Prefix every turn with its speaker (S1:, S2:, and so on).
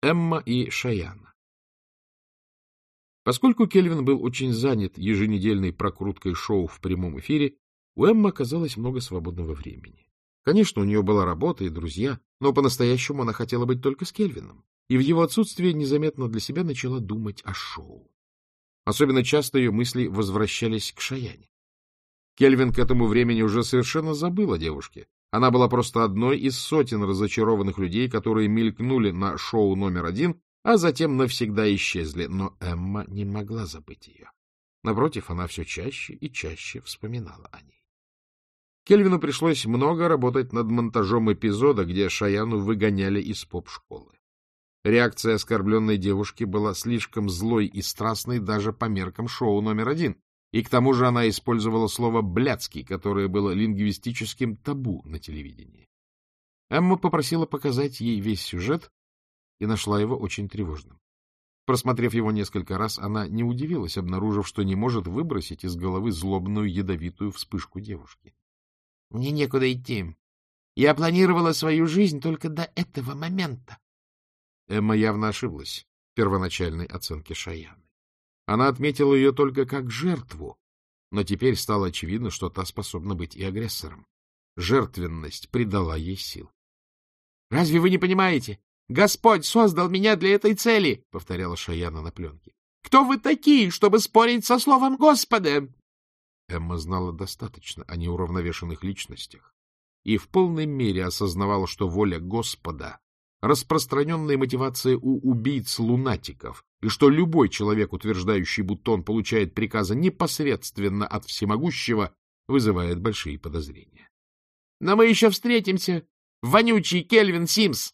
S1: Эмма и Шаяна. Поскольку Кельвин был очень занят еженедельной прокруткой шоу в прямом эфире, у Эммы оказалось много свободного времени. Конечно, у нее была работа и друзья, но по-настоящему она хотела быть только с Кельвином, и в его отсутствие незаметно для себя начала думать о шоу. Особенно часто ее мысли возвращались к Шаяне. Кельвин к этому времени уже совершенно забыл о девушке. Она была просто одной из сотен разочарованных людей, которые мелькнули на шоу номер один, а затем навсегда исчезли, но Эмма не могла забыть ее. Напротив, она все чаще и чаще вспоминала о ней. Кельвину пришлось много работать над монтажом эпизода, где Шаяну выгоняли из поп-школы. Реакция оскорбленной девушки была слишком злой и страстной даже по меркам шоу номер один, и к тому же она использовала слово «блядский», которое было лингвистическим табу на телевидении. Эмма попросила показать ей весь сюжет и нашла его очень тревожным. Просмотрев его несколько раз, она не удивилась, обнаружив, что не может выбросить из головы злобную ядовитую вспышку девушки. — Мне некуда идти. Я планировала свою жизнь только до этого момента. Эмма явно ошиблась в первоначальной оценке Шаяны. Она отметила ее только как жертву, но теперь стало очевидно, что та способна быть и агрессором. Жертвенность придала ей сил. — Разве вы не понимаете? Господь создал меня для этой цели, — повторяла Шаяна на пленке. — Кто вы такие, чтобы спорить со словом Господа? Эмма знала достаточно о неуравновешенных личностях и в полной мере осознавала, что воля Господа распространенная мотивация у убийц-лунатиков, и что любой человек, утверждающий, будто он получает приказы непосредственно от всемогущего, вызывает большие подозрения. — Но мы еще встретимся, вонючий Кельвин Симс!